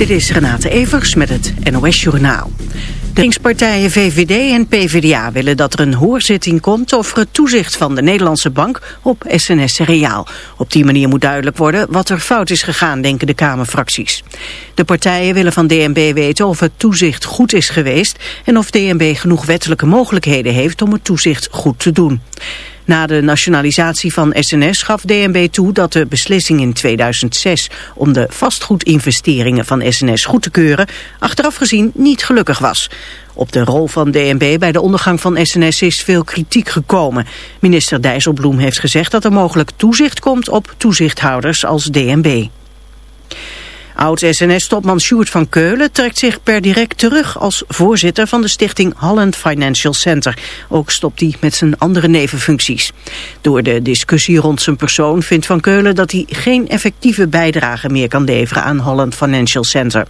Dit is Renate Evers met het NOS Journaal. De linkspartijen VVD en PvdA willen dat er een hoorzitting komt over het toezicht van de Nederlandse bank op SNS Reaal. Op die manier moet duidelijk worden wat er fout is gegaan, denken de Kamerfracties. De partijen willen van DNB weten of het toezicht goed is geweest en of DNB genoeg wettelijke mogelijkheden heeft om het toezicht goed te doen. Na de nationalisatie van SNS gaf DNB toe dat de beslissing in 2006 om de vastgoedinvesteringen van SNS goed te keuren achteraf gezien niet gelukkig was. Op de rol van DNB bij de ondergang van SNS is veel kritiek gekomen. Minister Dijsselbloem heeft gezegd dat er mogelijk toezicht komt op toezichthouders als DNB. Oud-SNS-topman Sjoerd van Keulen trekt zich per direct terug als voorzitter van de stichting Holland Financial Center. Ook stopt hij met zijn andere nevenfuncties. Door de discussie rond zijn persoon vindt Van Keulen dat hij geen effectieve bijdrage meer kan leveren aan Holland Financial Center.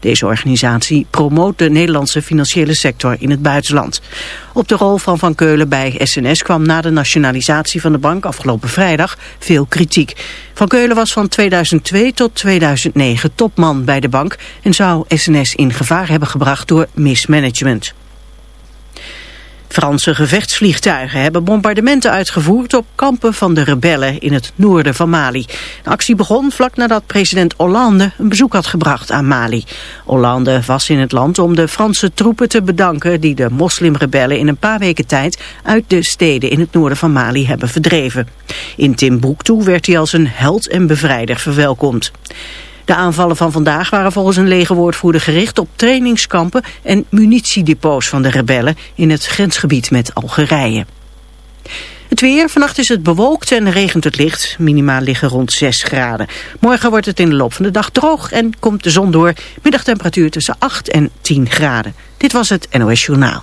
Deze organisatie promoot de Nederlandse financiële sector in het buitenland. Op de rol van Van Keulen bij SNS kwam na de nationalisatie van de bank afgelopen vrijdag veel kritiek. Van Keulen was van 2002 tot 2009 topman bij de bank en zou SNS in gevaar hebben gebracht door mismanagement. Franse gevechtsvliegtuigen hebben bombardementen uitgevoerd op kampen van de rebellen in het noorden van Mali. De actie begon vlak nadat president Hollande een bezoek had gebracht aan Mali. Hollande was in het land om de Franse troepen te bedanken die de moslimrebellen in een paar weken tijd uit de steden in het noorden van Mali hebben verdreven. In Timbuktu werd hij als een held en bevrijder verwelkomd. De aanvallen van vandaag waren volgens een legerwoordvoerder gericht op trainingskampen en munitiedepots van de rebellen in het grensgebied met Algerije. Het weer, vannacht is het bewolkt en regent het licht. Minimaal liggen rond 6 graden. Morgen wordt het in de loop van de dag droog en komt de zon door. Middagtemperatuur tussen 8 en 10 graden. Dit was het NOS Journaal.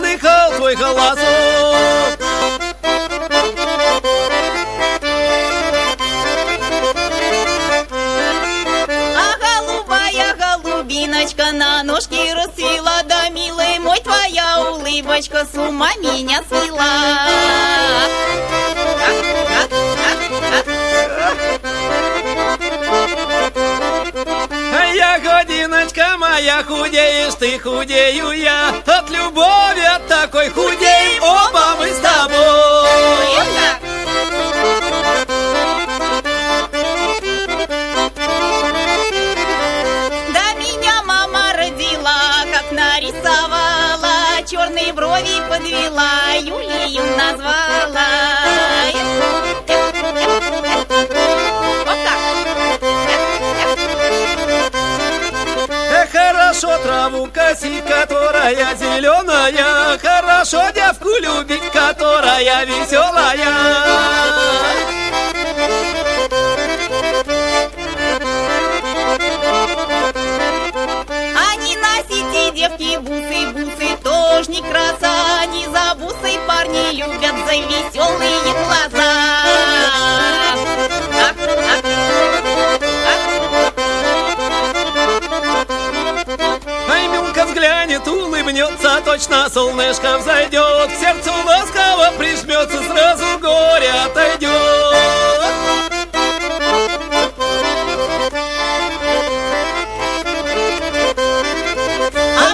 Слыхал твой голосок Улыбочка на ножки расцвела, да, милый мой, твоя улыбочка с ума меня свела. Я годиночка моя, худеешь ты, худею я От любови, тобой худеем, оба мы с тобой. Да меня мама родила, как нарисовала, черные брови подвела, Юлию назвала. Траву косить, которая зеленая Хорошо девку любить, которая веселая девки бусы, бусы тоже не краса, не за бусы парни любят за веселые глаза. Ай, Милка взглянет, улыбнется, точно солнышко взойдет, к сердцу ласково прижмется, сразу горе отойдет.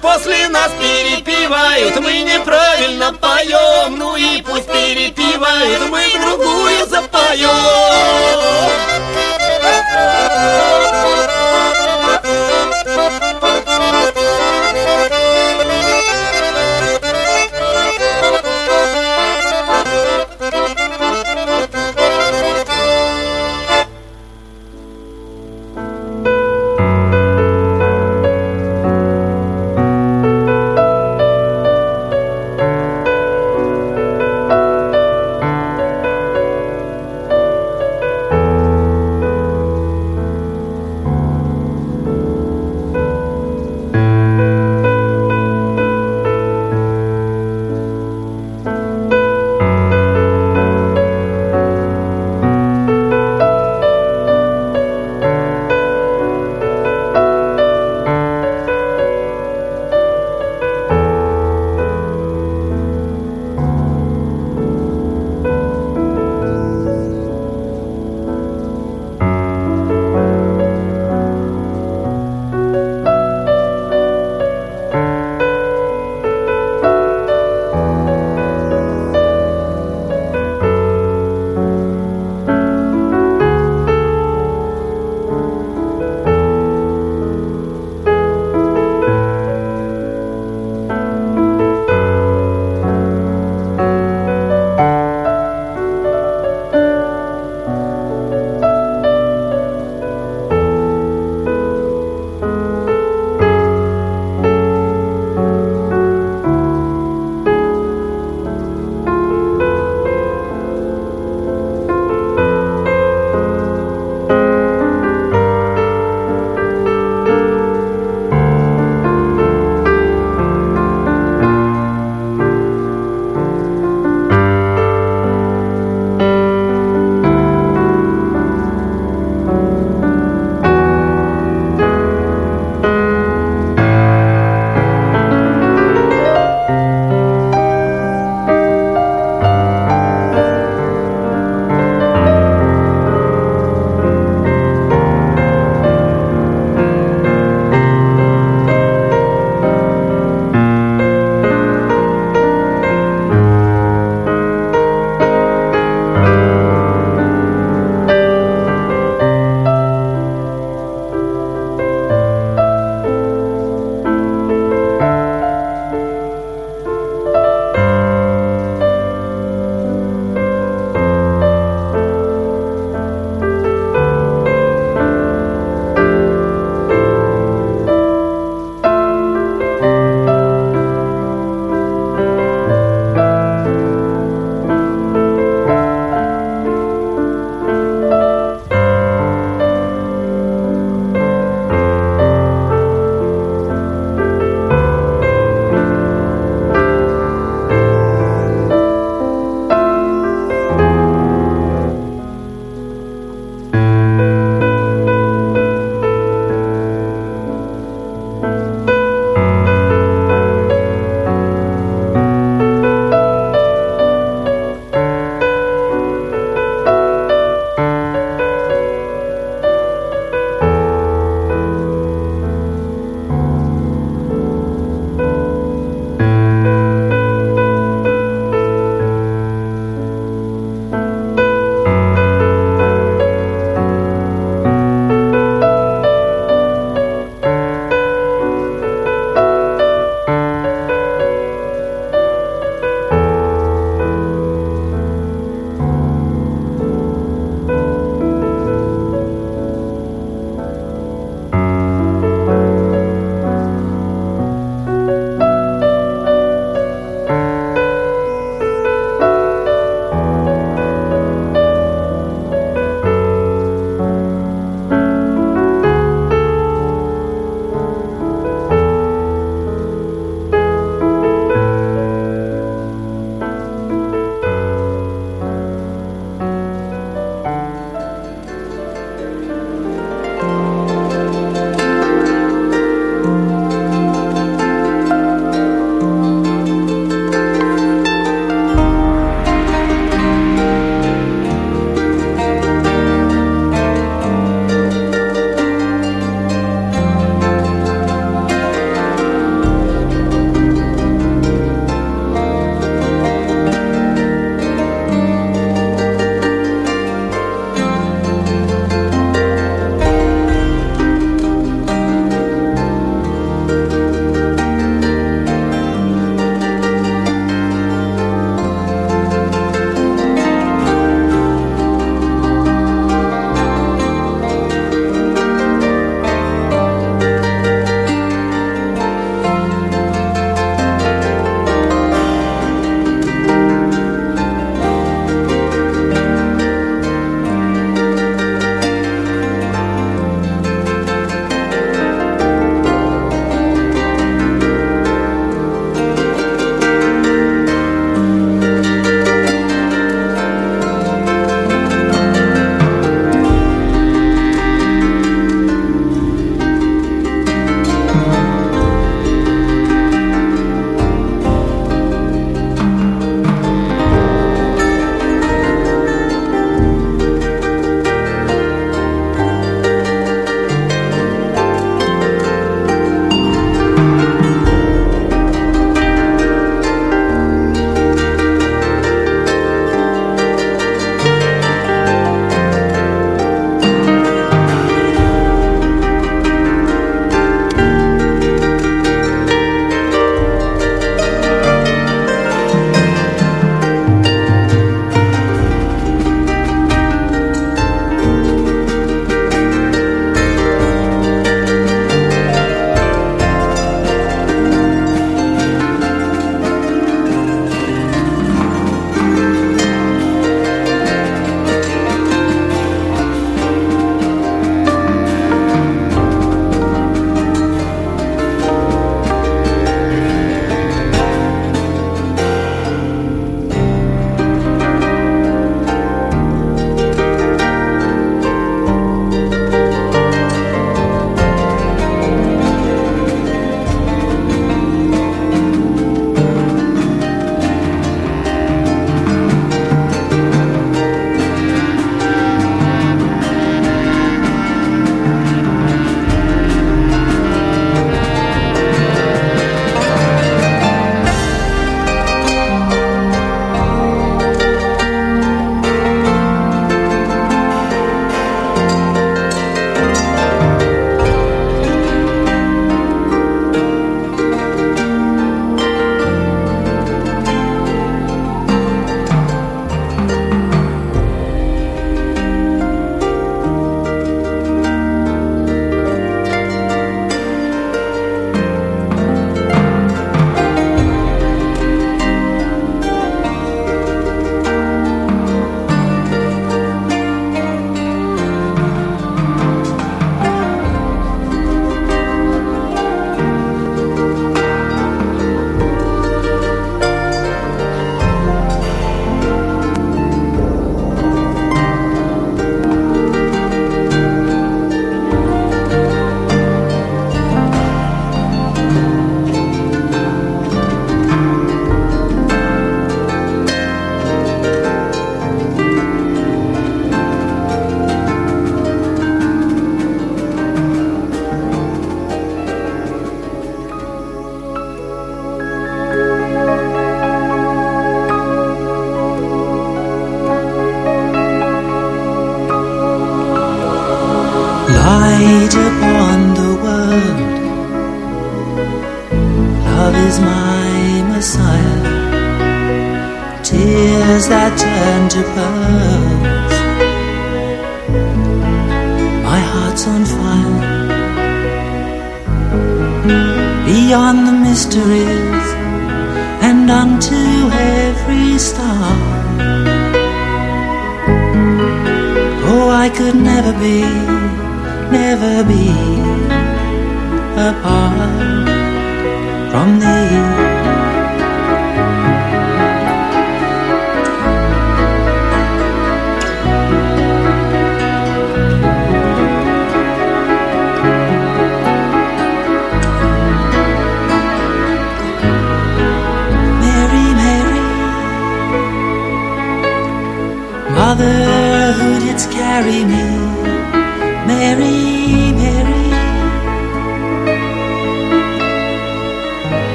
после нас перепевают Мы неправильно поем, ну и пусть перепевают Мы другую запоем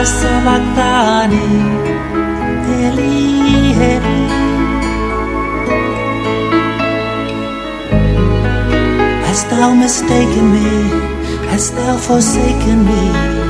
Passa Hast thou mistaken me? Hast thou forsaken me?